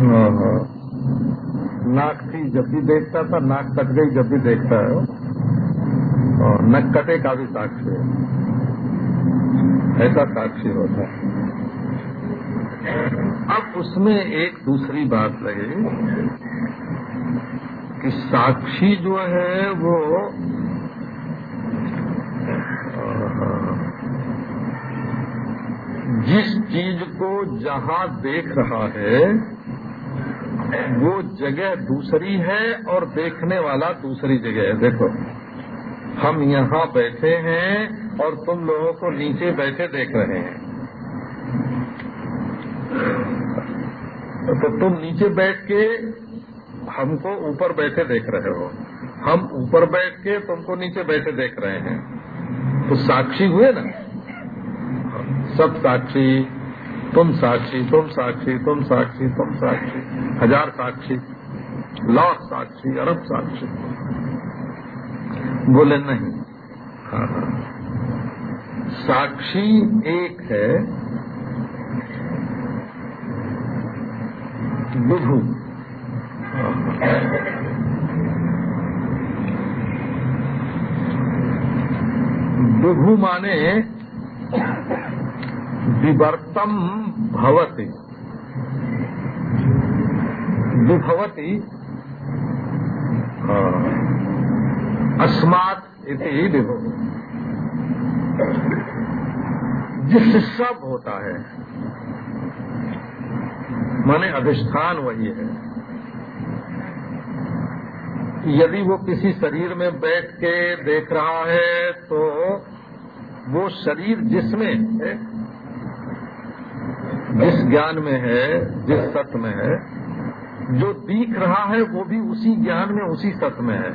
हाँ, हाँ। नाक थी जब भी देखता था नाक कट गई जब भी देखता है। और नक कटे का भी साक्षी है। ऐसा साक्षी होता है। अब उसमें एक दूसरी बात लगी कि साक्षी जो है वो जिस चीज़ को जहाँ देख रहा है वो जगह दूसरी है और देखने वाला दूसरी जगह है। देखो, हम यहाँ बैठे हैं और तुम लोगों को नीचे बैठे देख रहे हैं। तो तुम नीचे बैठ के हमको ऊपर बैठे देख रहे हो। हम ऊपर बैठ के तुमको नीचे बैठे देख रहे हैं। तो साक्षी हुए ना? सब साक्षी। तुम साक्षी तुम साक्षी तुम साक्षी तुम साक्षी। हज़ार साक्षी, लाख साक्षी, अरब साक्षी। बोले, नहीं। हाँ। साक्षी एक है विभु विभु माने विवर्तम भवति। विभवति। अस्मात् इति विभु जिससे सब होता है। माने अधिष्ठान वही है। यदि वो किसी शरीर में बैठ के देख रहा है तो वो शरीर जिसमें है जिस ज्ञान में है, जिस सत्य में है, जो दिख रहा है, वो भी उसी ज्ञान में, उसी सत्य में है।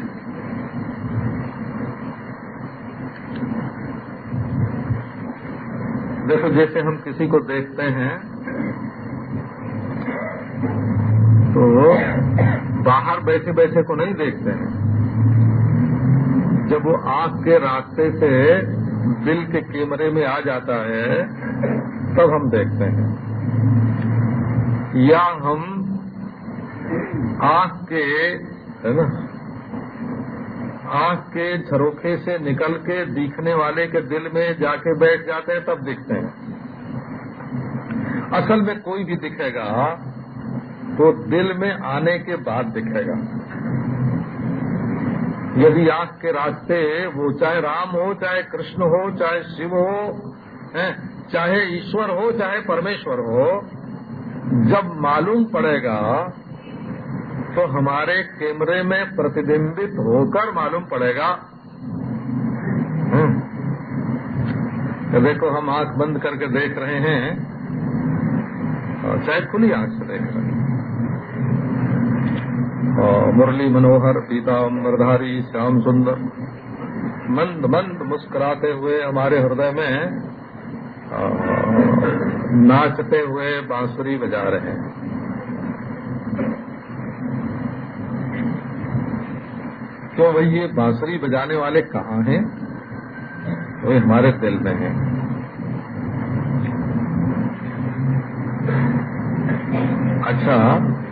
देखो, जैसे हम किसी को देखते हैं तो बाहर बैठे बैठे को नहीं देखते हैं। जब वो आँख के रास्ते से दिल के कैमरे में आ जाता है, तब हम देखते हैं। या हम आँख के है ना? आँख के झरोखे से निकल के दिखने वाले के दिल में जाके बैठ जाते हैं तब दिखते हैं। असल में कोई भी दिखेगा तो दिल में आने के बाद दिखेगा। यदि आँख के रास्ते वो चाहे राम हो चाहे कृष्ण हो चाहे शिव हो है, चाहे ईश्वर हो, चाहे परमेश्वर हो, जब मालूम पड़ेगा तो हमारे कैमरे में प्रतिबिंबित होकर मालूम पड़ेगा। तो देखो, हम आँख बंद करके देख रहे हैं, और चाहे खुली आँख से देख रहे हैं। मुरली मनोहर, पीता पीताम्बरधारी श्याम सुंदर, मंद मंद मुस्कुराते हुए हमारे हृदय में नाचते हुए बांसुरी बजा रहे हैं। तो भाई ये बांसुरी बजाने वाले कहाँ हैं? वो हमारे दिल में हैं। अच्छा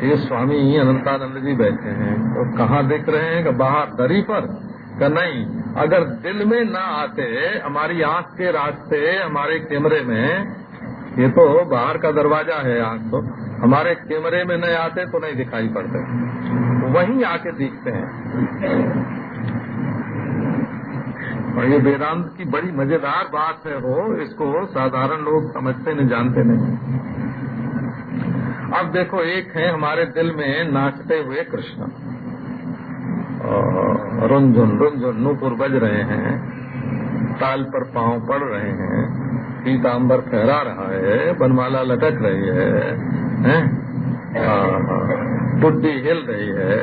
ये स्वामी अनंतानंद जी बैठे हैं तो कहाँ देख रहे हैं कि बाहर दरी पर? का नहीं। अगर दिल में ना आते, हमारी आँख के रास्ते, हमारे कैमरे में, ये तो बाहर का दरवाज़ा है आँख तो हमारे कैमरे में नहीं आते तो नहीं दिखाई पड़ते। वहीं आके दिखते हैं। और ये वेदांत की बड़ी मज़ेदार बात है वो, इसको साधारण लोग समझते नहीं, जानते नहीं। अब देखो, एक है हमारे दिल में नाचते हुए कृष्ण। रुंझुन रुंझुन नूपुर बज रहे हैं ताल पर पाँव पड़ रहे हैं पीताम्बर फहरा रहा है बनमाला लटक रही है, हैं? टुड्डी हिल रही है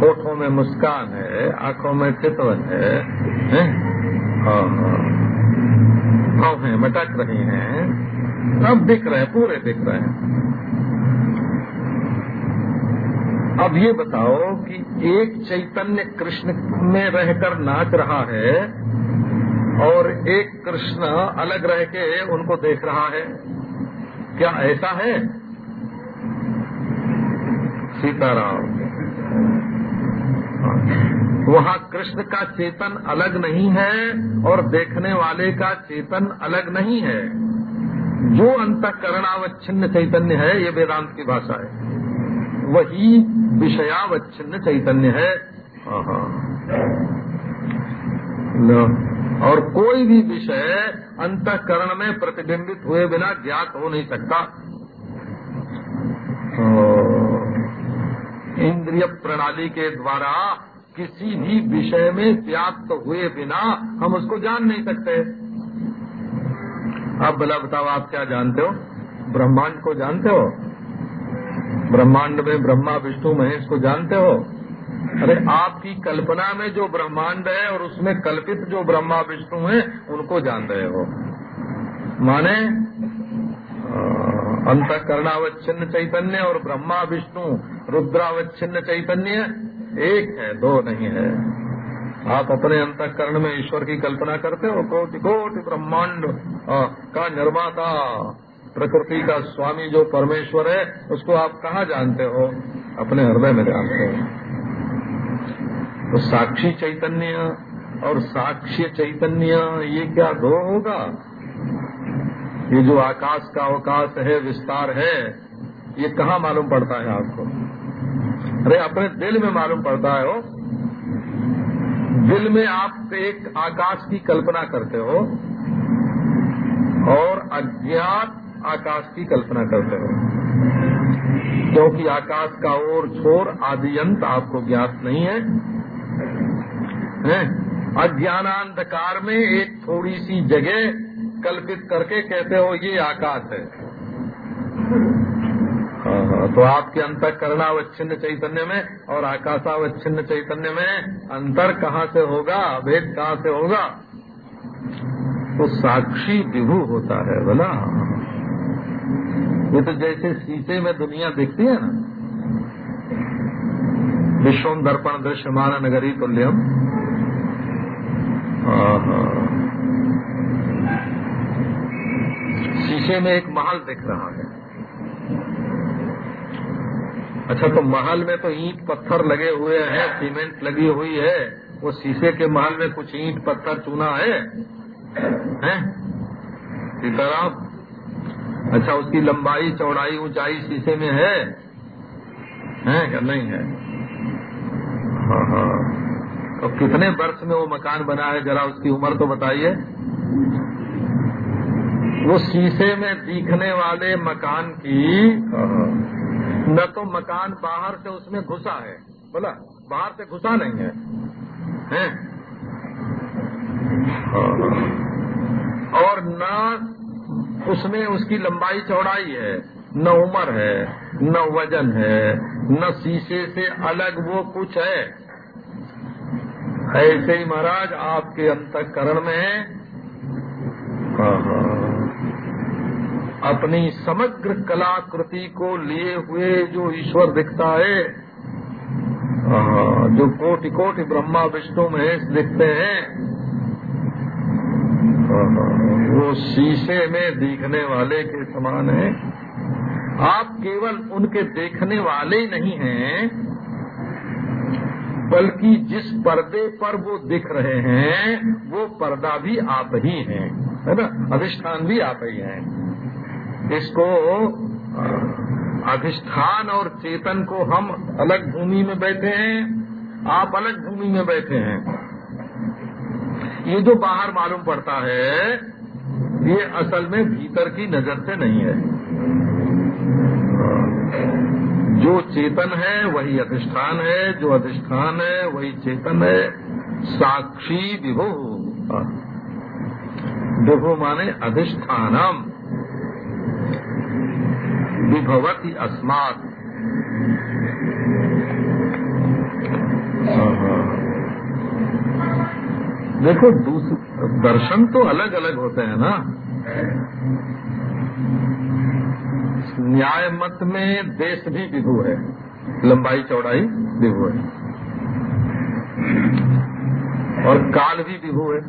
होठों में मुस्कान है आँखों में चितवन है, हैं? मटक रही हैं सब दिख रहे हैं पूरे दिख रहे हैं अब ये बताओ कि एक चैतन्य कृष्ण में रहकर नाच रहा है और एक कृष्ण अलग रह के उनको देख रहा है। क्या ऐसा है? सीताराम। वहाँ कृष्ण का चेतन अलग नहीं है और देखने वाले का चेतन अलग नहीं है। जो अंतकरणावच्छिन्न चैतन्य है, ये वेदांत की भाषा है। वही विषयावच्छिन्न चैतन्य है। और कोई भी विषय अंतकरण में प्रतिबिंबित हुए बिना ज्ञात हो नहीं सकता। इंद्रिय प्रणाली के द्वारा किसी भी विषय में व्याप्त हुए बिना हम उसको जान नहीं सकते। अब भला बताओ आप क्या जानते हो? ब्रह्मांड को जानते हो? ब्रह्मांड में, ब्रह्मा विष्णु महेश को जानते हो? अरे, आपकी कल्पना में जो ब्रह्मांड है और उसमें कल्पित जो ब्रह्मा विष्णु है, उनको जान रहे हो। माने अंतकरणावच्छिन्न चैतन्य और ब्रह्मा विष्णु, रुद्रावच्छिन्न चैतन्य एक है, दो नहीं है। आप अपने अंतकरण में ईश्वर की कल्पना करते हो, कोटि कोटि ब्रह्मांड का निर्माता। प्रकृति का स्वामी जो परमेश्वर है, उसको आप कहाँ जानते हो? अपने हृदय में जानते हो। तो साक्षी चैतन्य और साक्ष्य चैतन्य, ये क्या दो होगा? ये जो आकाश का अवकाश है, विस्तार है, ये कहाँ मालूम पड़ता है आपको? अरे, अपने दिल में मालूम पड़ता है हो दिल में आप एक आकाश की कल्पना करते हो और अज्ञात आकाश की कल्पना करते हो। क्योंकि आकाश का ओर छोर आदि अंत आपको ज्ञात नहीं है, है? अज्ञानांधकार में एक थोड़ी सी जगह कल्पित करके कहते हो ये आकाश है। हाँ, हाँ, तो आपके अंतकरणावच्छिन्न चैतन्य में और आकाशावच्छिन्न चैतन्य में अंतर कहाँ से होगा भेद कहाँ से होगा? तो साक्षी विभू होता है बोला। ये तो जैसे शीशे में दुनिया दिखती है ना। विश्वम दर्पण दृश्यमान नगरी तुल्यम। शीशे में एक महल दिख रहा है। अच्छा तो महल में तो ईंट पत्थर लगे हुए हैं, सीमेंट लगी हुई है। वो शीशे के महल में कुछ ईंट पत्थर चूना है। हैं? सीताराम अच्छा उसकी लंबाई चौड़ाई ऊंचाई शीशे में है? हैं क्या? नहीं है। हाँ हाँ। तो कितने वर्ष में वो मकान बना है जरा उसकी उम्र तो बताइए। वो शीशे में दिखने वाले मकान की न तो मकान बाहर से उसमें घुसा है। बोला बाहर से घुसा नहीं है, है? और न उसमें उसकी लंबाई चौड़ाई है, न उम्र है, न वज़न है, न शीशे से अलग वो कुछ है। ऐसे ही महाराज, आपके अंतकरण में अपनी समग्र कलाकृति को लिए हुए जो ईश्वर दिखता है जो कोटि कोटि ब्रह्मा विष्णु महेश दिखते हैं वो शीशे में दिखने वाले के समान है। आप केवल उनके देखने वाले ही नहीं हैं, बल्कि जिस पर्दे पर वो दिख रहे हैं, वो पर्दा भी आप ही हैं, है ना? अधिष्ठान भी आप ही हैं। इसको अधिष्ठान और चेतन को हम अलग भूमि में बैठे हैं, आप अलग भूमि में बैठे हैं। ये जो बाहर मालूम पड़ता है, ये असल में भीतर की नज़र से नहीं है। जो चेतन है, वही अधिष्ठान है, जो अधिष्ठान है, वही चेतन है। साक्षी विभो। विभो माने अधिष्ठानम। विभवती अस्मात। देखो दर्शन तो अलग अलग होते हैं ना। न्याय मत में देश भी विभु है। लंबाई, चौड़ाई विभु है। और काल भी विभु है।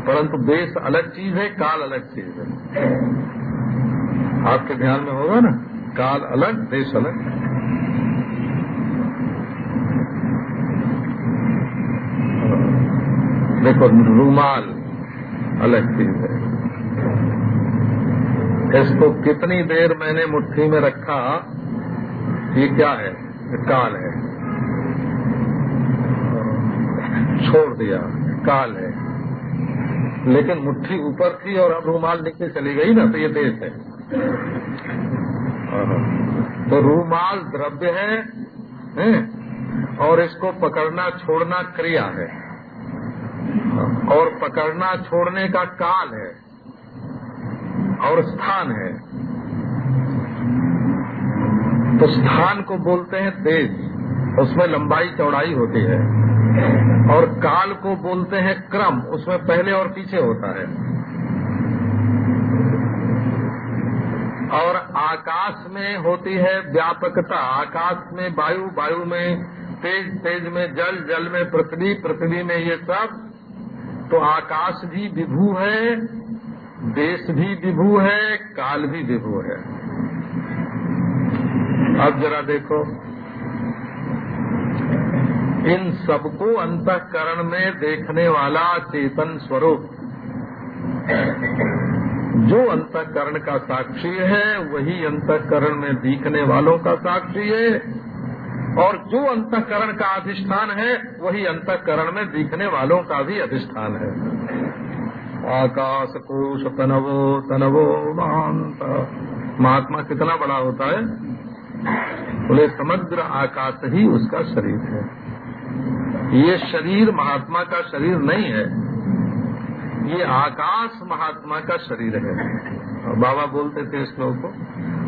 परंतु देश अलग चीज़ है, काल अलग चीज़ है। आपके ध्यान में होगा ना? काल अलग, देश अलग। देखो रूमाल अलग चीज़ है। इसको कितनी देर मैंने मुट्ठी में रखा ये क्या है? काल है। छोड़ दिया काल है। लेकिन मुट्ठी ऊपर थी और अब रूमाल नीचे चली गई ना तो ये देश है। तो रूमाल द्रव्य है, है? और इसको पकड़ना छोड़ना क्रिया है। और पकड़ना छोड़ने का काल है और स्थान है। तो स्थान को बोलते हैं तेज। उसमें लंबाई चौड़ाई होती है और काल को बोलते हैं क्रम। उसमें पहले और पीछे होता है। और आकाश में होती है व्यापकता। आकाश में वायु वायु में तेज तेज में जल जल में पृथ्वी पृथ्वी में ये सब तो आकाश भी विभू है, देश भी विभू है, काल भी विभू है। अब जरा देखो, इन सबको अंतकरण में देखने वाला चेतन स्वरूप, जो अंतकरण का साक्षी है, वही अंतकरण में दिखने वालों का साक्षी है। और जो अंतकरण का अधिष्ठान है, वही अंतकरण में दिखने वालों का भी अधिष्ठान है। आकाश कोश तनवो तनवो महांत। महात्मा कितना बड़ा होता है? बोले, समग्र आकाश ही उसका शरीर है। ये शरीर महात्मा का शरीर नहीं है। ये आकाश महात्मा का शरीर है। बाबा बोलते थे इस लोग को,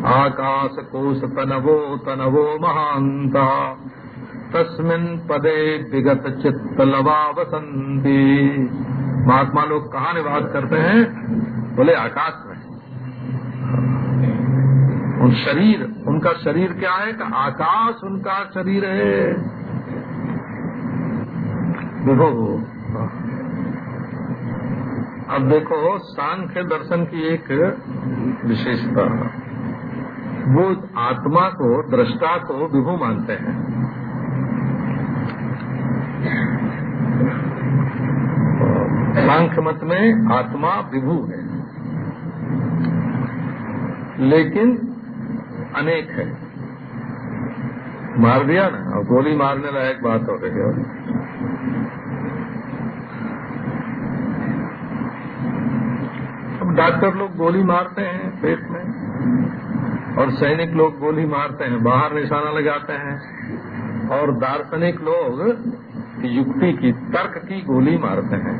आकाश कोश तनवो तनवो महांत, तस्मिन पदे विगत चित्त लवा बसंती महात्मा लोग कहाँ निवास करते हैं? बोले, आकाश में। उन शरीर, उनका शरीर क्या है? कि आकाश उनका शरीर है। देखो अब देखो सांख्य दर्शन की एक विशेषता। वो आत्मा को, दृष्टा को विभू मानते हैं। सांख्य मत में आत्मा विभू है। लेकिन अनेक है। मार दिया ना, और गोली मारने लायक बात हो रही है। डॉक्टर लोग गोली मारते हैं पेट में, और सैनिक लोग गोली मारते हैं, बाहर निशाना लगाते हैं, और दार्शनिक लोग युक्ति की, तर्क की गोली मारते हैं।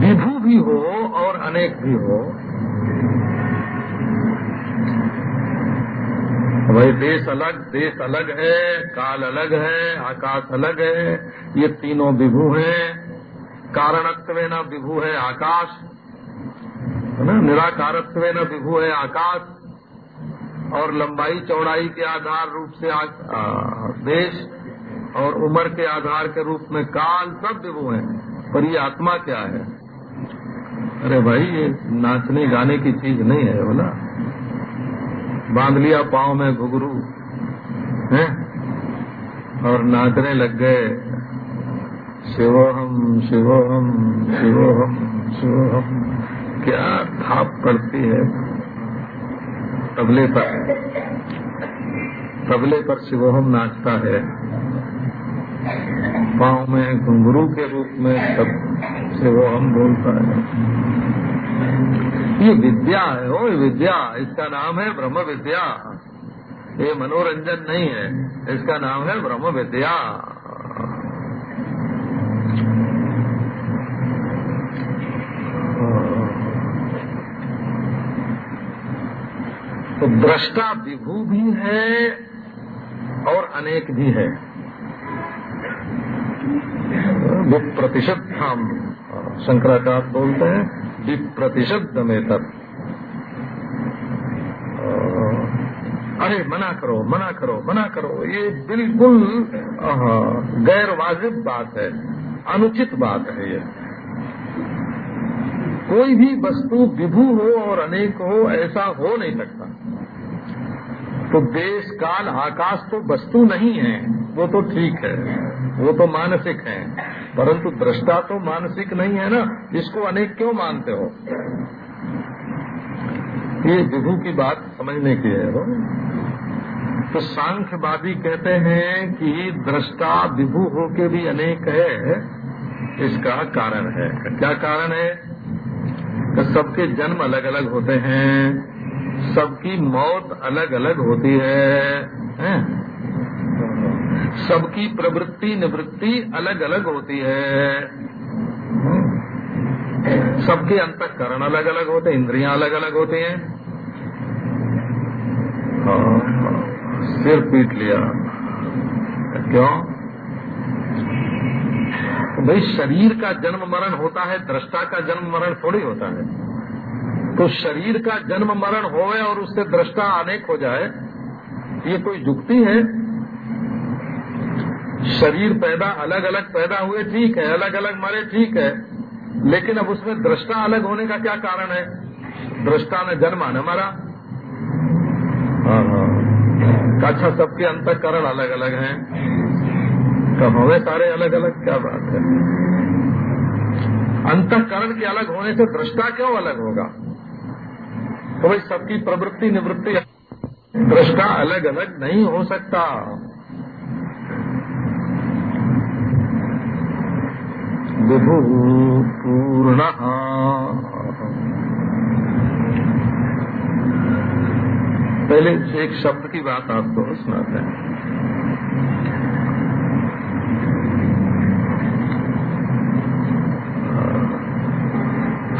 विभू भी हो और अनेक भी हो भाई देश अलग देश अलग है, काल अलग है, आकाश अलग है, ये तीनों विभू हैं। कारणत्व न विभू है आकाश। है ना? निराकारत्व न विभु है आकाश। और लंबाई चौड़ाई के आधार रूप से देश और उम्र के आधार के रूप में काल सब विभु है। पर ये आत्मा क्या है? अरे भाई, ये नाचने गाने की चीज़ नहीं है बोला बाँध लिया पाँव में घुघरू, है? और नाचने लग गए। शिवोहम शिवोहम शिवोहम शिवोहम क्या थाप पड़ती है? तबले पर। तबले पर शिवोहम नाचता है। पाँव में घुंघरू के रूप में सब शिवोहम बोलता है। ये विद्या है ओ विद्या, इसका नाम है ब्रह्म विद्या। ये मनोरंजन नहीं है, इसका नाम है ब्रह्म विद्या। तो दृष्टा विभू भी है और अनेक भी है। विप्रतिशत हम शंकराचार्य बोलते हैं विप्रतिशत में तक अरे, मना करो मना करो मना करो, ये बिल्कुल गैर वाजिब बात है, अनुचित बात है ये। कोई भी वस्तु विभू हो और अनेक हो, ऐसा हो नहीं सकता। तो देश, काल, आकाश तो वस्तु नहीं है, वो तो ठीक है, वो तो मानसिक है, परंतु दृष्टा तो मानसिक नहीं है ना, इसको अनेक क्यों मानते हो? ये विभू की बात समझने की है, वो। तो सांख्यवादी कहते हैं कि दृष्टा विभू होके भी अनेक है, इसका कारण है। क्या कारण है? कि सबके जन्म अलग अलग होते हैं सबकी मौत अलग अलग होती है, है? सबकी प्रवृत्ति निवृत्ति अलग अलग होती है। सबके अंतकरण अलग अलग होते इंद्रियाँ अलग अलग होती हैं सिर पीट लिया। क्यों? भाई शरीर का जन्म मरण होता है दृष्टा का जन्म मरण थोड़ी होता है। तो शरीर का जन्म मरण होवे और उससे दृष्टा अनेक हो जाए ये कोई जुक्ति है? शरीर पैदा अलग अलग पैदा हुए ठीक है अलग अलग मरे ठीक है लेकिन अब उसमें दृष्टा अलग होने का क्या कारण है? दृष्टा ने जन्मा न मरा। हाँ, हाँ। अच्छा सबके अंतकरण अलग अलग हैं। तो हमें सारे अलग अलग क्या बात है। अंतकरण के अलग होने से दृष्टा क्यों अलग होगा? तो भाई सबकी प्रवृत्ति निवृत्ति दृष्टा अलग अलग नहीं हो सकता। विभु पूर्ण पहले एक शब्द की बात आपको सुनाते हैं।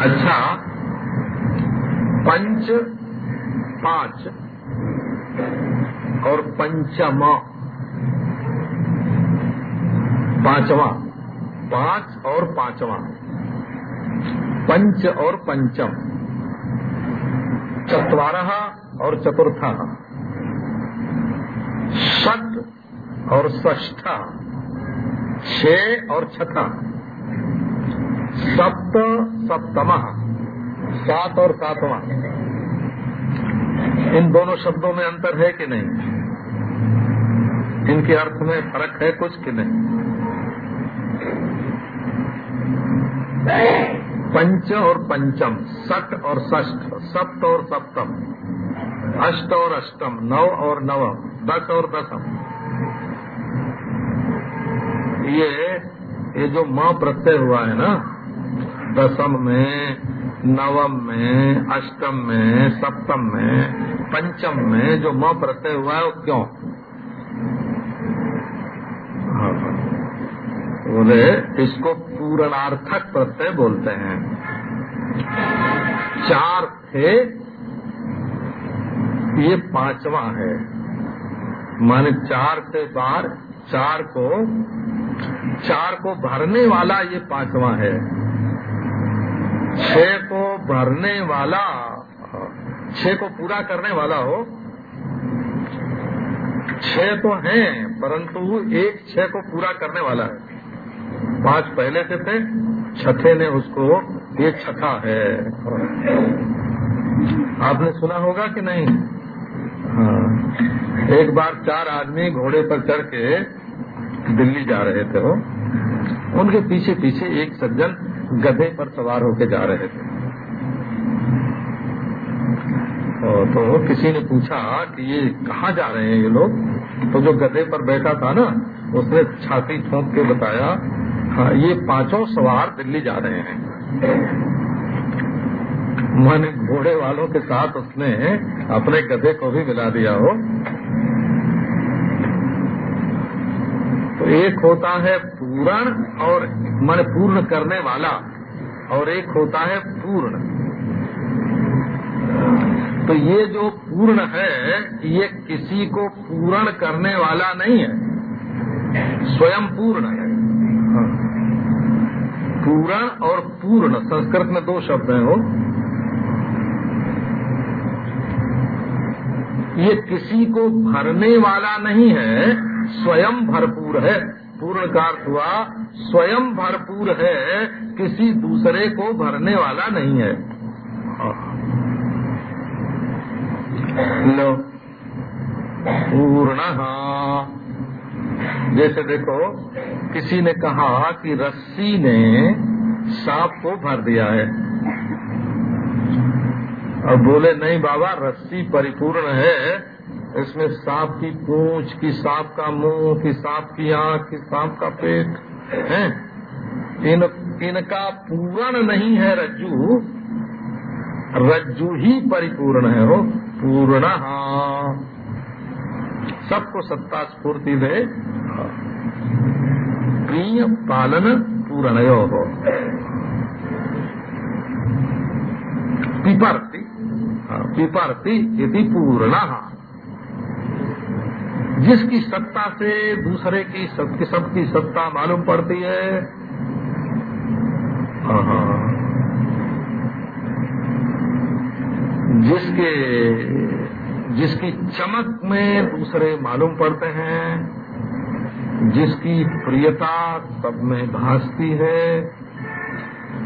अच्छा पंच, पाँच। और पंचम। पांचवा। पाँच और पांचवा। पंच और पंचम। चतवार और चतुर्थ। षट और ष्ठ छ और छठा। सप्त, सप्तम। सात और सातवां। इन दोनों शब्दों में अंतर है कि नहीं? इनके अर्थ में फ़र्क है कुछ कि नहीं? पंच और पंचम सट और षष्ठ, सप्त और सप्तम, अष्ट और अष्टम नव और नवम, दस और दसम। ये ये जो माँ प्रत्यय हुआ है ना, दसम में नवम में अष्टम में सप्तम में पंचम में जो माँ प्रत्यय हुआ है, वो क्यों? बोले, इसको पूर्णार्थक प्रत्यय बोलते हैं। चार थे, ये पांचवा है। माने चार से बार चार को चार को भरने वाला ये पांचवा है। छह को भरने वाला, छह को पूरा करने वाला हो। छह तो है, परंतु एक छह को पूरा करने वाला है। पाँच पहले से थे, छठे ने उसको, ये छठा है। आपने सुना होगा कि नहीं? हाँ। एक बार चार आदमी घोड़े पर चढ़ के दिल्ली जा रहे थे वो। उनके पीछे पीछे एक सज्जन गधे पर सवार होके जा रहे थे। तो किसी ने पूछा कि ये कहाँ जा रहे हैं ये लोग? तो जो गधे पर बैठा था ना, उसने छाती ठोंक के बताया हाँ ये पाँचों सवार दिल्ली जा रहे हैं। मैंने घोड़े वालों के साथ उसने अपने गधे को भी मिला दिया हो। तो एक होता है पूर्ण और मन पूर्ण करने वाला, और एक होता है पूर्ण। तो ये जो पूर्ण है, ये किसी को पूर्ण करने वाला नहीं है। स्वयं पूर्ण है। पूर्ण और पूर्ण, संस्कृत में दो शब्द हैं वो। ये किसी को भरने वाला नहीं है स्वयं भरपूर है। पूर्ण का अर्थ हुआ, स्वयं भरपूर है, किसी दूसरे को भरने वाला नहीं है। लो। पूर्ण। जैसे देखो, किसी ने कहा कि रस्सी ने सांप को भर दिया है। और बोले, नहीं बाबा, रस्सी परिपूर्ण है इसमें सांप की पूंछ, की सांप का मुँह, की सांप की आँख, की सांप का पेट, है? इन इनका पूर्ण नहीं है रज्जू। रज्जू ही परिपूर्ण है वो पूर्ण। सबको सत्ता स्फूर्ति दे। प्रिय पालन पूर्ण हो। पिपर्ति। पिपर्ति यदि पूर्ण। जिसकी सत्ता से दूसरे की सबकी सबकी सत्ता मालूम पड़ती है। जिसके, जिसकी चमक में दूसरे मालूम पड़ते हैं, जिसकी प्रियता सब में भासती है।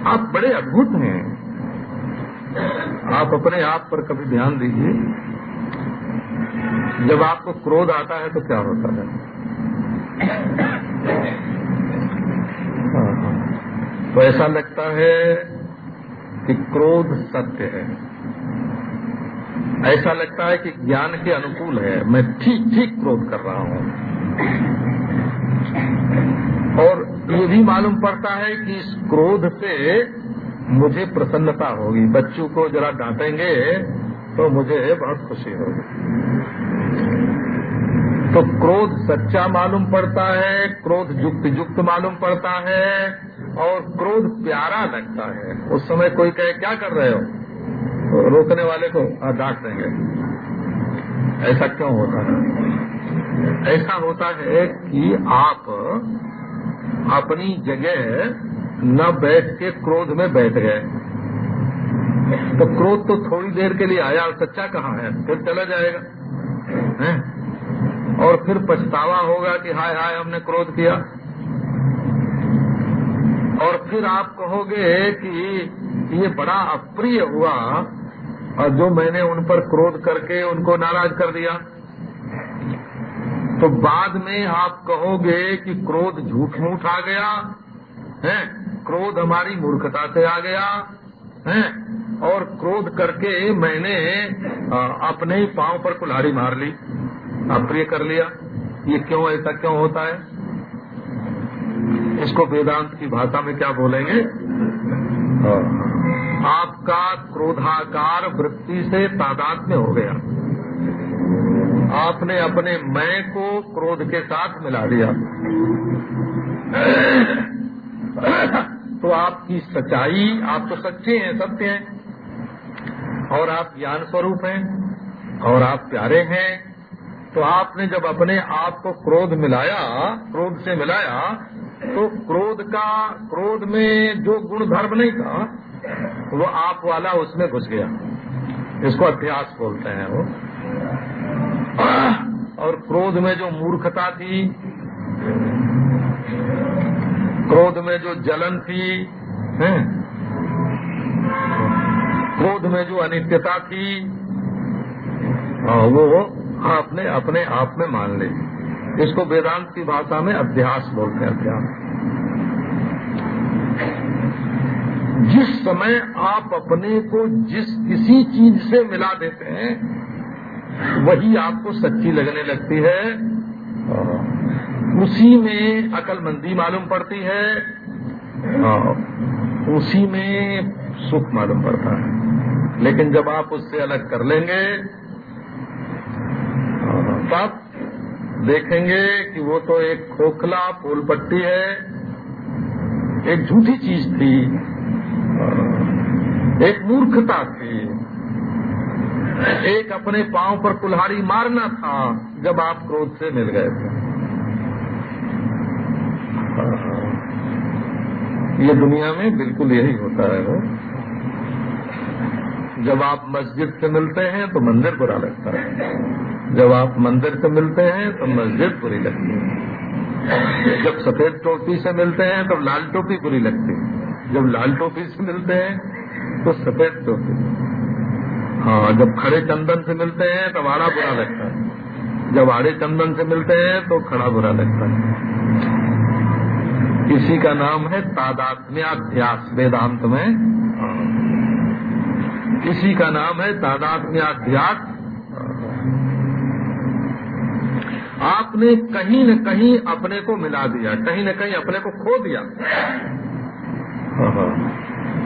आप बड़े अद्भुत हैं। आप अपने आप पर कभी ध्यान दीजिए। जब आपको क्रोध आता है तो क्या होता है? तो ऐसा लगता है कि क्रोध सत्य है। ऐसा लगता है कि ज्ञान के अनुकूल है। मैं ठीक ठीक क्रोध कर रहा हूँ। और ये भी मालूम पड़ता है कि इस क्रोध से मुझे प्रसन्नता होगी। बच्चों को जरा डांटेंगे तो मुझे बहुत खुशी होगी। तो क्रोध सच्चा मालूम पड़ता है, क्रोध युक्त युक्त मालूम पड़ता है, और क्रोध प्यारा लगता है। उस समय कोई कहे, क्या कर रहे हो? तो रोकने वाले को डांट देंगे। ऐसा क्यों होता है? ऐसा होता है कि आप अपनी जगह न बैठ के क्रोध में बैठ गए। तो क्रोध तो थोड़ी देर के लिए आया, और सच्चा कहाँ है? फिर चला जाएगा। है? और फिर पछतावा होगा कि हाय हाय हमने क्रोध किया। और फिर आप कहोगे कि ये बड़ा अप्रिय हुआ और जो मैंने उन पर क्रोध करके उनको नाराज़ कर दिया। तो बाद में आप कहोगे कि क्रोध झूठ मूठ आ गया, है? क्रोध हमारी मूर्खता से आ गया, है? और क्रोध करके मैंने अपने ही पाँव पर कुल्हाड़ी मार ली। अप्रिय कर लिया। ये क्यों ऐसा क्यों होता है? इसको वेदांत की भाषा में क्या बोलेंगे? आपका क्रोधाकार वृत्ति से तादाद में हो गया। आपने अपने मैं को क्रोध के साथ मिला दिया। तो आपकी सच्चाई, आप तो सच्चे हैं, सत्य हैं। और आप ज्ञान स्वरूप हैं, और आप प्यारे हैं तो आपने जब अपने आप को क्रोध मिलाया, क्रोध से मिलाया तो क्रोध का, क्रोध में जो गुण धर्म नहीं था, वो आप वाला उसमें घुस गया इसको अभ्यास बोलते हैं वो और क्रोध में जो मूर्खता थी, क्रोध में जो जलन थी, है? क्रोध में जो अनित्यता थी वो आपने अपने आप में मान ली। इसको वेदांत की भाषा में अभ्यास बोलते हैं, अभ्यास। जिस समय आप अपने को जिस, किसी चीज़ से मिला देते हैं, वही आपको सच्ची लगने लगती है। उसी में अकलमंदी मालूम पड़ती है, उसी में सुख मालूम पड़ता है। लेकिन जब आप उससे अलग कर लेंगे तब देखेंगे कि वो तो एक खोखला फूल पट्टी है, एक झूठी चीज़ थी, एक मूर्खता थी। एक अपने पाँव पर कुल्हाड़ी मारना था, जब आप क्रोध से मिल गए थे। ये दुनिया में बिल्कुल यही होता है वो। जब आप मस्जिद से मिलते हैं तो मंदिर बुरा लगता है। जब आप मंदिर से मिलते हैं तो मस्जिद बुरी लगती है। जब सफ़ेद टोपी से मिलते हैं तो लाल टोपी बुरी लगती है। जब लाल टोपी से मिलते हैं तो सफ़ेद टोपी। हाँ जब खड़े चंदन से मिलते हैं तो बड़ा बुरा लगता है। जब आड़े चंदन से मिलते हैं तो खड़ा बुरा लगता है। इसी का नाम है तादात्म्याध्यास वेदांत में। इसी का नाम है तादात्म्याध्यास आपने कहीं न कहीं अपने को मिला दिया कहीं न कहीं अपने को खो दिया।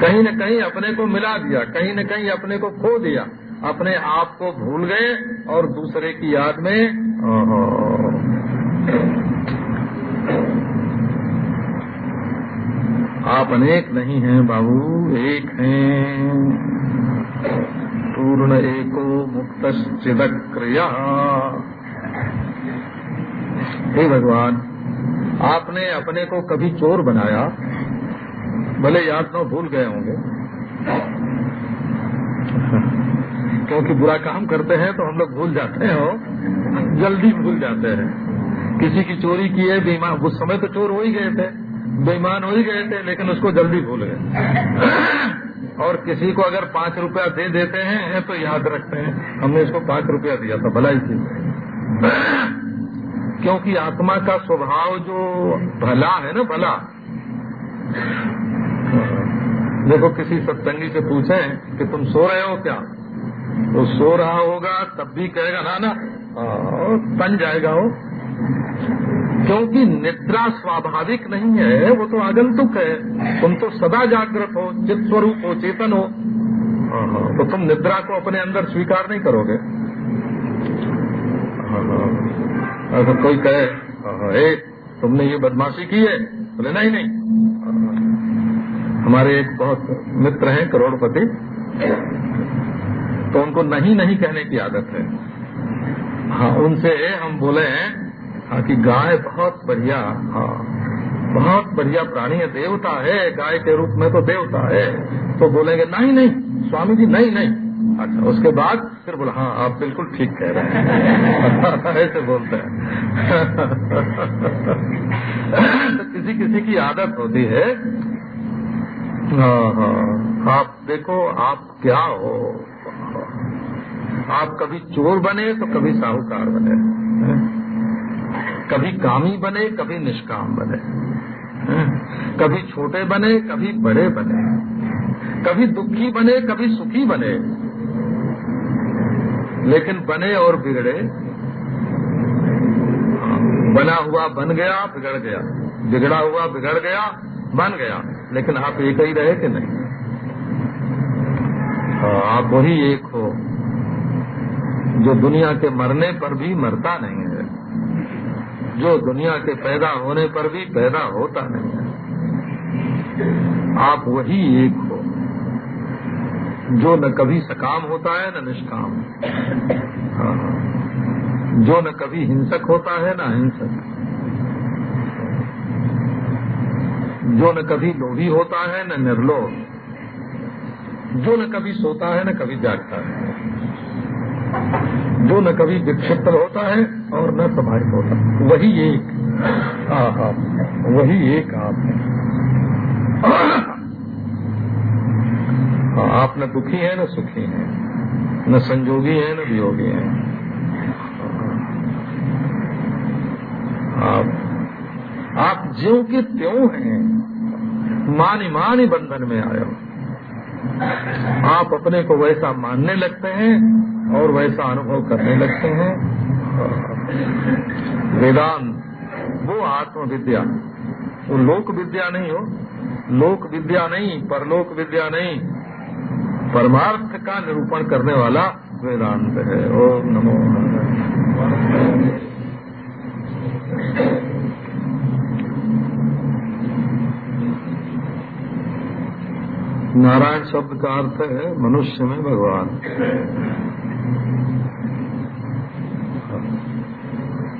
कहीं न कहीं अपने को मिला दिया कहीं न कहीं अपने को खो दिया। अपने आप को भूल गए और दूसरे की याद में आप अनेक नहीं हैं बाबू एक हैं। पूर्ण एको मुक्त चिदक्रिया हे भगवान, आपने अपने को कभी चोर बनाया? भले याद न भूल गए होंगे। क्योंकि बुरा काम करते हैं तो हम लोग भूल जाते हैं हो जल्दी भूल जाते हैं। किसी की चोरी की है बीमा उस समय तो चोर हो ही गए थे। बेईमान हो ही गए थे, लेकिन उसको जल्दी भूल गए। और किसी को अगर पाँच रुपया दे देते हैं तो याद रखते हैं। हमने इसको पाँच रुपया दिया था भला ही क्योंकि आत्मा का स्वभाव जो भला है ना, भला। देखो, किसी सत्संगी से पूछे कि तुम सो रहे हो क्या? तो सो रहा होगा, तब भी कहेगा, ना ना तन जाएगा वो। क्योंकि निद्रा स्वाभाविक नहीं है वो तो आगंतुक है। तुम तो सदा जागृत हो चित स्वरूप हो चेतन हो। तो तुम निद्रा को अपने अंदर स्वीकार नहीं करोगे। अगर कोई कहे ए, तुमने ये बदमाशी की है? बोले नहीं नहीं। हमारे एक बहुत मित्र हैं करोड़पति। तो उनको नहीं नहीं कहने की आदत है। हाँ उनसे हम बोले हैं हाँ कि गाय बहुत बढ़िया हाँ बहुत बढ़िया प्राणी है, देवता है, गाय के रूप में तो देवता है। तो बोलेंगे, नहीं नहीं स्वामी जी नहीं नहीं। अच्छा उसके बाद फिर बोला हाँ आप बिल्कुल ठीक कह रहे हैं। ऐसे बोलते हैं। तो किसी किसी की आदत होती है। हाँ हाँ आप देखो, आप क्या हो। आप कभी चोर बने तो कभी साहूकार बने। कभी कामी बने, कभी निष्काम बने। कभी छोटे बने, कभी बड़े बने। कभी दुखी बने, कभी सुखी बने। लेकिन बने और बिगड़े बना हुआ बन गया, बिगड़ गया। बिगड़ा हुआ, बिगड़ गया, बन गया। लेकिन आप एक ही रहे कि नहीं? आप वही एक हो, जो दुनिया के मरने पर भी मरता नहीं है। जो दुनिया के पैदा होने पर भी पैदा होता नहीं है। आप वही एक हो, जो न कभी सकाम होता है, न निष्काम। हाँ। जो न कभी हिंसक होता है, न अहिंसक। जो न कभी लोभी होता है, न निर्लोभ। जो न कभी सोता है, न कभी जागता है। जो न कभी विक्षिप्त होता है और न स्वाभाविक होता वही एक। हाँ हाँ वही एक आप है। हाँ, आप न दुखी हैं न सुखी हैं। न संजोगी हैं न वियोगी हैं। आप आप ज्यो के त्यों हैं मानी मानी बंधन में आए हो। आप अपने को वैसा मानने लगते हैं और वैसा अनुभव करने लगते हैं। वेदांत, वो आत्मविद्या। वो लोक विद्या नहीं हो। लोक विद्या नहीं, परलोक विद्या नहीं। परमार्थ का निरूपण करने वाला वेदांत है। ओम नमो नारायण शब्द का अर्थ है मनुष्य में भगवान।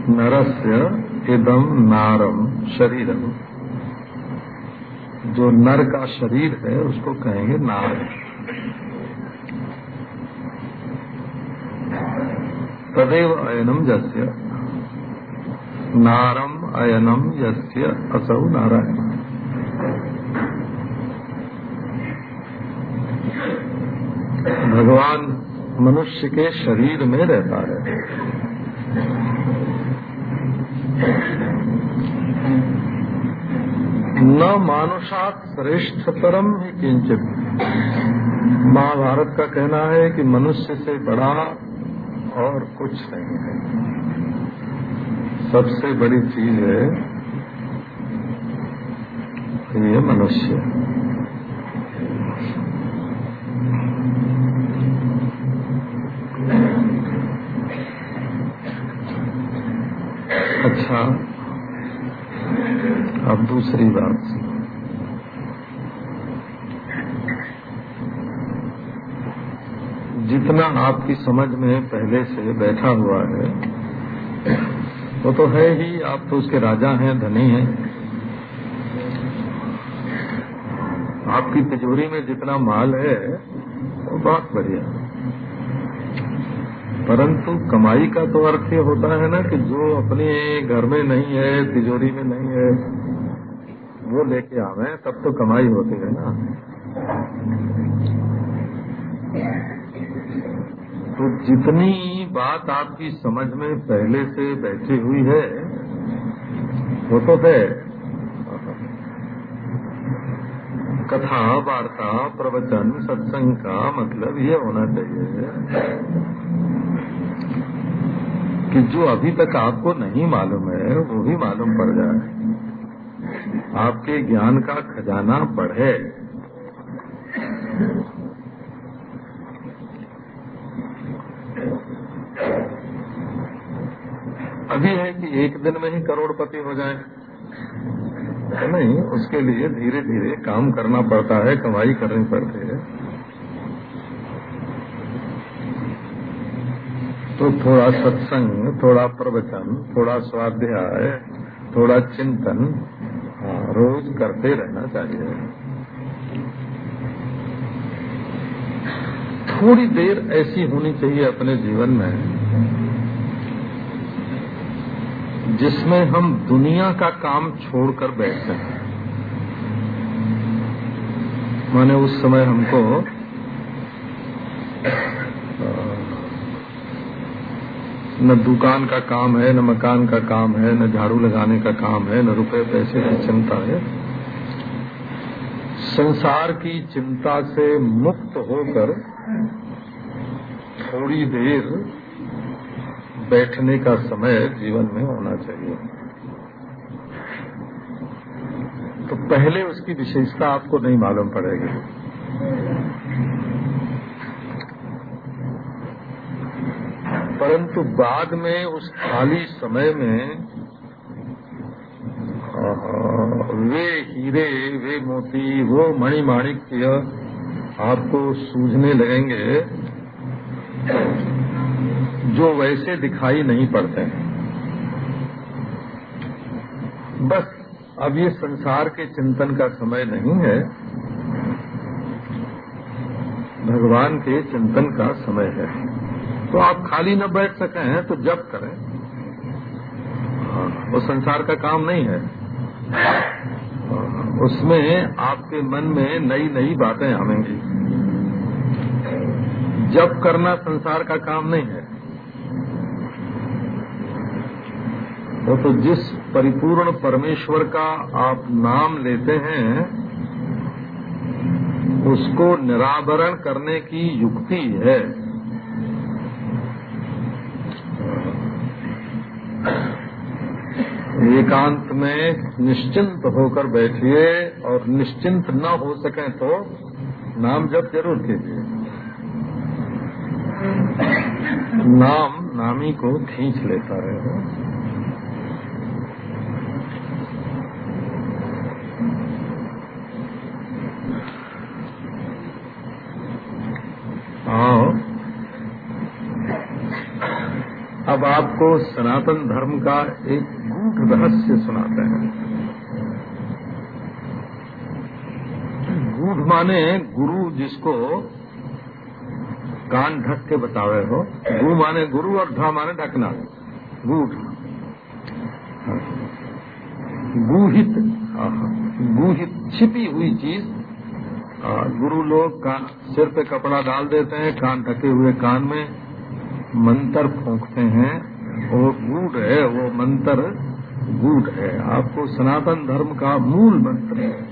नरस्य इदम नारम शरीरम। जो नर का शरीर है, उसको कहेंगे नार। तदेव अयनम जस्य नारम अयनम यस्य असौ नारायण। भगवान मनुष्य के शरीर में रहता है। न मानुषात श्रेष्ठतरम ही किंचित। महाभारत का कहना है कि मनुष्य से बड़ा और कुछ नहीं है। सबसे बड़ी चीज़ है ये मनुष्य अच्छा अब दूसरी बात जितना आपकी समझ में पहले से बैठा हुआ है, वो तो है ही, आप तो उसके राजा हैं, धनी हैं। आपकी तिजोरी में जितना माल है, वो बहुत बढ़िया परंतु कमाई का तो अर्थ ये होता है ना कि जो अपने घर में नहीं है, तिजोरी में नहीं है, वो लेके आवे, तब तो कमाई होती है ना। तो जितनी बात आपकी समझ में पहले से बैठी हुई है, वो तो है। कथा, वार्ता, प्रवचन, सत्संग का मतलब ये होना चाहिए। कि जो अभी तक आपको नहीं मालूम है, वो भी मालूम पड़ जाए। आपके ज्ञान का खजाना बढ़े। अभी है कि एक दिन में ही करोड़पति हो जाए। नहीं, उसके लिए धीरे धीरे काम करना पड़ता है, कमाई करनी पड़ती है। तो थोड़ा सत्संग थोड़ा प्रवचन थोड़ा स्वाध्याय थोड़ा चिंतन हाँ, रोज करते रहना चाहिए। थोड़ी देर ऐसी होनी चाहिए अपने जीवन में जिसमें हम दुनिया का काम छोड़कर बैठते हैं। माने उस समय हमको न दुकान का काम है, न मकान का काम है, न झाड़ू लगाने का काम है, न रुपए पैसे की चिंता है। संसार की चिंता से मुक्त होकर थोड़ी देर बैठने का समय जीवन में होना चाहिए। तो पहले उसकी विशेषता आपको नहीं मालूम पड़ेगी। परंतु बाद में उस खाली समय में वे हीरे, वे मोती, वो मणिमाणिक्य आपको सूझने लगेंगे जो वैसे दिखाई नहीं पड़ते हैं। बस अब ये संसार के चिंतन का समय नहीं है। भगवान के चिंतन का समय है। तो आप खाली न बैठ सके हैं तो जब करें। वो संसार का काम नहीं है। उसमें आपके मन में नई नई बातें आवेंगी। जब करना संसार का काम नहीं है। वो तो जिस परिपूर्ण परमेश्वर का आप नाम लेते हैं, उसको निरावरण करने की युक्ति है। एकांत में निश्चिंत होकर बैठिए और निश्चिंत न हो सके तो नाम जब ज़रूर कीजिए। नाम नामी को खींच लेता है हाँ अब आपको सनातन धर्म का एक रहस्य सुनाते हैं। गूढ़ माने गुरु जिसको कान ढक के बतावे हो, गु माने गुरु और ढा माने ढकना। गूढ़। गुहित। गुहित छिपी हुई चीज़। गुरु लोग का सिर पे कपड़ा डाल देते हैं, कान ढके हुए कान में मंत्र फूंकते हैं। वो गूढ़ है, वो मंत्र गूढ़ है। आपको सनातन धर्म का मूल मंत्र है।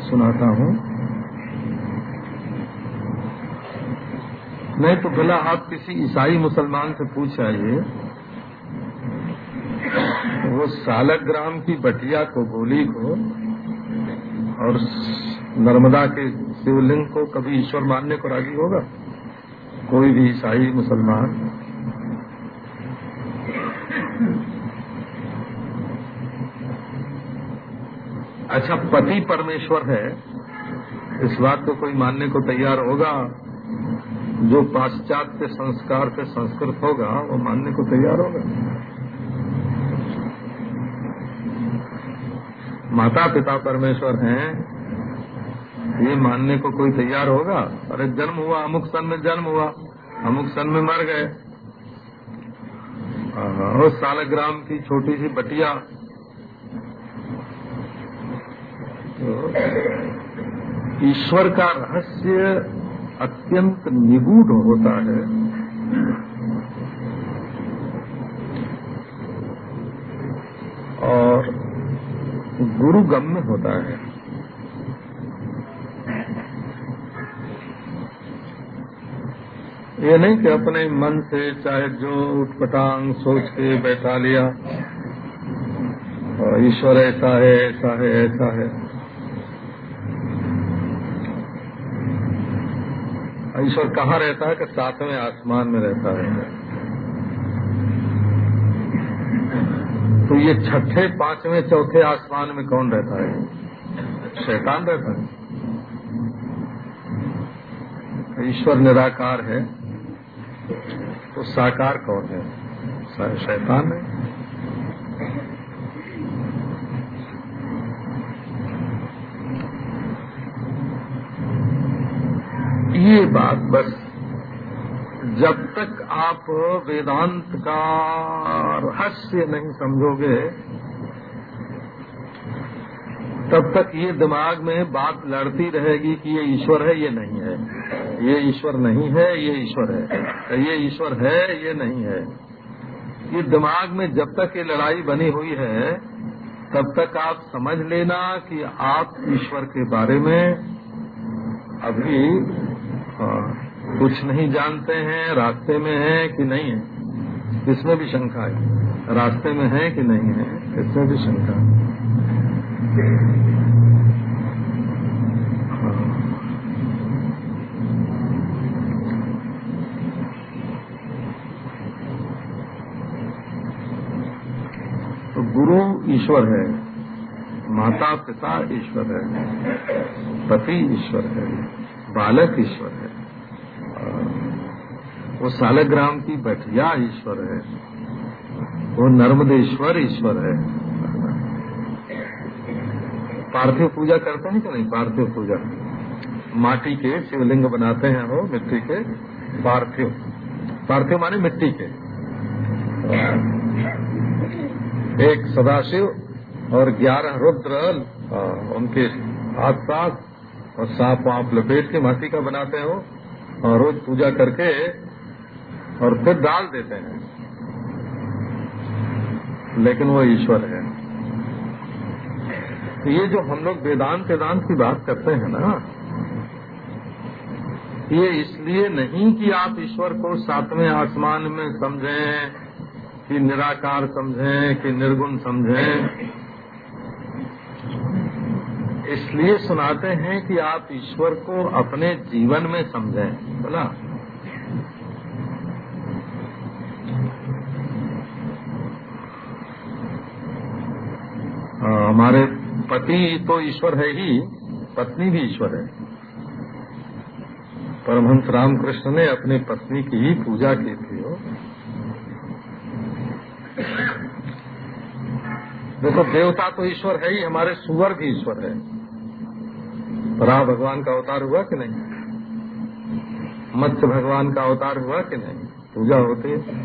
सुनाता हूँ। नहीं तो भला आप किसी ईसाई मुसलमान से पूछ आइए वो सालक ग्राम की बटिया को गोली को और नर्मदा के शिवलिंग को कभी ईश्वर मानने को राज़ी होगा? कोई भी ईसाई मुसलमान अच्छा पति परमेश्वर है, इस बात को कोई मानने को तैयार होगा? जो पाश्चात्य संस्कार से संस्कृत होगा, वो मानने को तैयार होगा? माता पिता परमेश्वर हैं, ये मानने को कोई तैयार होगा? अरे, जन्म हुआ, अमुक सन में जन्म हुआ, अमुक सन में मर गए। और सालग्राम की छोटी सी बटिया तो ईश्वर का रहस्य अत्यंत निगूढ़ होता है। और गुरु गम्य होता है। ये नहीं कि अपने मन से चाहे जो उठपटांग सोच के बैठा लिया ईश्वर ऐसा है ऐसा है ऐसा है। ईश्वर कहाँ रहता है कि सातवें आसमान में रहता है। तो ये छठे, पाँचवें, चौथे आसमान में कौन रहता है? शैतान रहता है। ईश्वर निराकार है तो साकार कौन है? शैतान है। ये बात बस। जब तक आप वेदांत का रहस्य नहीं समझोगे, तब तक ये दिमाग में बात लड़ती रहेगी कि ये ईश्वर है, ये नहीं है। ये ईश्वर नहीं है, ये ईश्वर है। ये ईश्वर है, ये नहीं है। ये दिमाग में जब तक ये लड़ाई बनी हुई है, तब तक आप समझ लेना कि आप ईश्वर के बारे में अभी कुछ नहीं जानते हैं, रास्ते में है कि नहीं है। इसमें भी शंका है। रास्ते में है कि नहीं है, इसमें भी शंका है। तो गुरु ईश्वर है, माता पिता ईश्वर है, पति ईश्वर है। बालक ईश्वर है। वो सालग्राम की बठिया ईश्वर है। वो नर्मदेश्वर ईश्वर है। पार्थिव पूजा करते हैं कि नहीं? पार्थिव पूजा। माटी के शिवलिंग बनाते हैं वो, मिट्टी के पार्थिव। पार्थिव माने मिट्टी के। एक सदाशिव और ग्यारह रुद्र उनके आस पास और सांप वाप लपेट के माटी का बनाते हो और रोज पूजा करके और फिर डाल देते हैं। लेकिन वो ईश्वर है। ये जो हम लोग वेदांत वेदांत की बात करते हैं ना, ये इसलिए नहीं कि आप ईश्वर को सातवें आसमान में समझें, कि निराकार समझें, कि निर्गुण समझें इसलिए सुनाते हैं कि आप ईश्वर को अपने जीवन में समझें। बोला। हमारे पति तो ईश्वर है ही, पत्नी भी ईश्वर है। परमहंस रामकृष्ण ने अपनी पत्नी की ही पूजा की थी वो। देखो, देवता तो ईश्वर है ही, हमारे सुअर भी ईश्वर है। राम भगवान का अवतार हुआ कि नहीं मत्स्य भगवान का अवतार हुआ कि नहीं पूजा होती है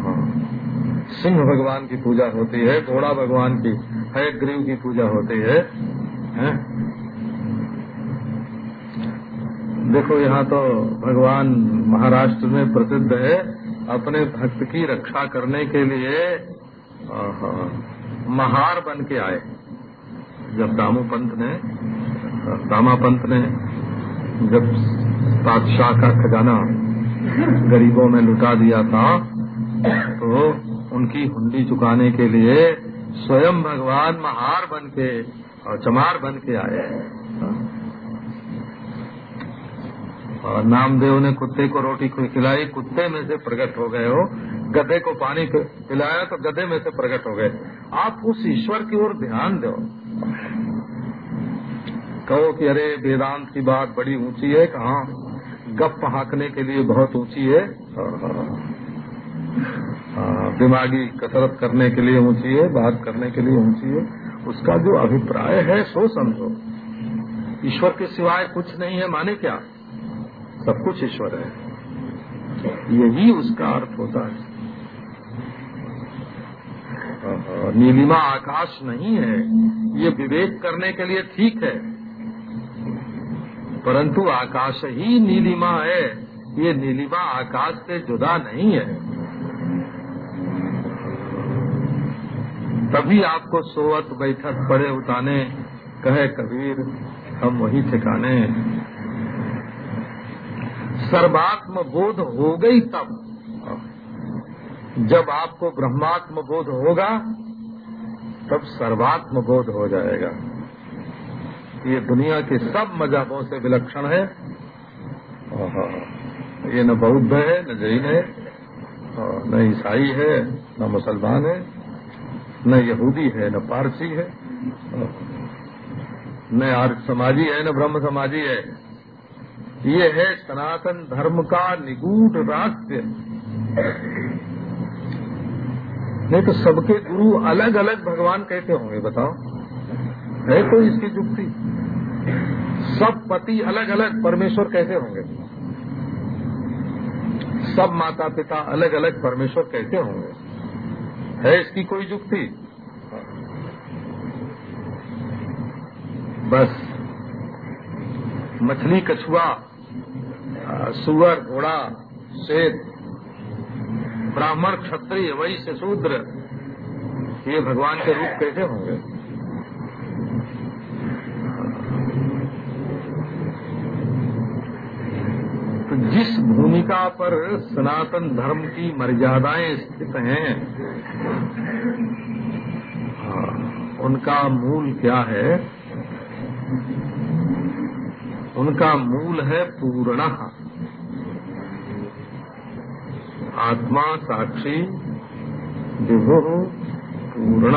हाँ। सिंह भगवान की पूजा होती है घोड़ा भगवान की हयग्रीव की पूजा होती है, है? देखो यहाँ तो भगवान महाराष्ट्र में प्रसिद्ध है अपने भक्त की रक्षा करने के लिए महार बन के आए जब दामू पंत ने दामा पंत ने जब बादशाह का खजाना गरीबों में लुटा दिया था तो उनकी हुंडी चुकाने के लिए स्वयं भगवान महार बन के और चमार बन के आए। और नामदेव ने कुत्ते को रोटी खिलाई, कुत्ते में से प्रकट हो गए हो। गधे को पानी पिलाया तो गधे में से प्रकट हो गए। आप उस ईश्वर की ओर ध्यान दो। कहो कि अरे वेदांत की बात बड़ी ऊँची है कहा गप हाँकने के लिए बहुत ऊँची है। दिमागी कसरत करने के लिए ऊँची है, बात करने के लिए ऊँची है। उसका जो अभिप्राय है, सो समझो। ईश्वर के सिवाय कुछ नहीं है, माने क्या? सब कुछ ईश्वर है। यही उसका अर्थ होता है, नीलिमा आकाश नहीं है। ये विवेक करने के लिए ठीक है। परंतु आकाश ही नीलिमा है। ये नीलिमा आकाश से जुदा नहीं है। तभी आपको सोवत बैठक पड़े उताने, कहे कबीर, हम वही ठिकाने। सर्वात्म बोध हो गई तब, जब आपको ब्रह्मात्म बोध होगा, तब सर्वात्म बोध हो जाएगा। ये दुनिया के सब मजहबों से विलक्षण है। ये न बौद्ध है, न जैन है न ईसाई है, न मुसलमान है, न यहूदी है, न पारसी है, न आर्य समाजी है, न ब्रह्म समाजी है। ये है सनातन धर्म का निगूढ़ रहस्य नहीं तो सबके गुरु अलग अलग भगवान कहते होंगे, बताओ। है तो इसकी जुक्ति? सब पति अलग अलग परमेश्वर कैसे होंगे? सब माता पिता अलग अलग परमेश्वर कैसे होंगे? है इसकी कोई जुक्ति? बस। मछली, कछुआ सुअर, घोड़ा श्वेत ब्राह्मण, क्षत्रिय, वैश्य, शूद्र, ये भगवान के रूप कैसे होंगे तो जिस भूमिका पर सनातन धर्म की मर्यादाएँ स्थित हैं। उनका मूल क्या है? उनका मूल है पूर्ण। आत्मा साक्षी विभु पूर्ण,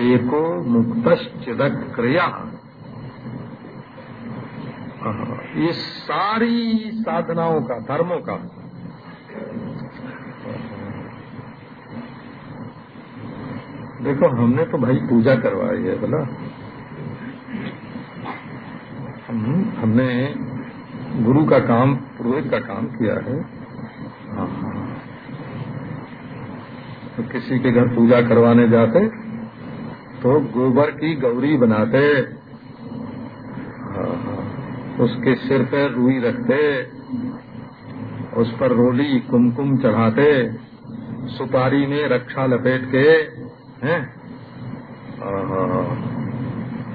एको मुक्त क्रिया ये सारी साधनाओं का धर्मों का। देखो हमने तो भाई पूजा करवाई है बोला। हम हमने गुरु का काम पुरोहित का काम किया है। हाँ, हाँ। तो किसी के घर पूजा करवाने जाते तो गोबर की गौरी बनाते। उसके सिर पर रुई रखते, उस पर रोली, कुमकुम चढ़ाते, सुपारी में रक्षा लपेट के, हैं?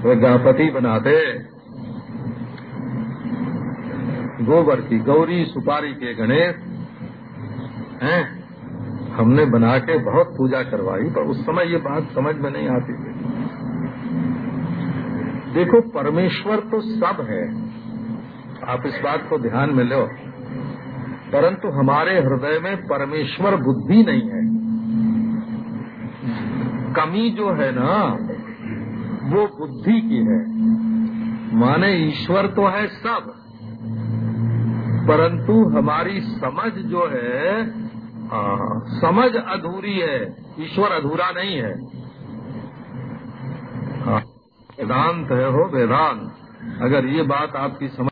गणपति बनाते। गोबर की गौरी सुपारी के गणेश, हैं? हमने बना के बहुत पूजा करवाई, पर उस समय ये बात समझ में नहीं आती थी। देखो, परमेश्वर तो सब है। आप इस बात को ध्यान में लो। परंतु हमारे हृदय में परमेश्वर बुद्धि नहीं है। कमी जो है ना वो बुद्धि की है। माने ईश्वर तो है सब। परंतु हमारी समझ जो है आ, समझ अधूरी है। ईश्वर अधूरा नहीं है। वेदांत है हो वेदांत। अगर ये बात आपकी समझ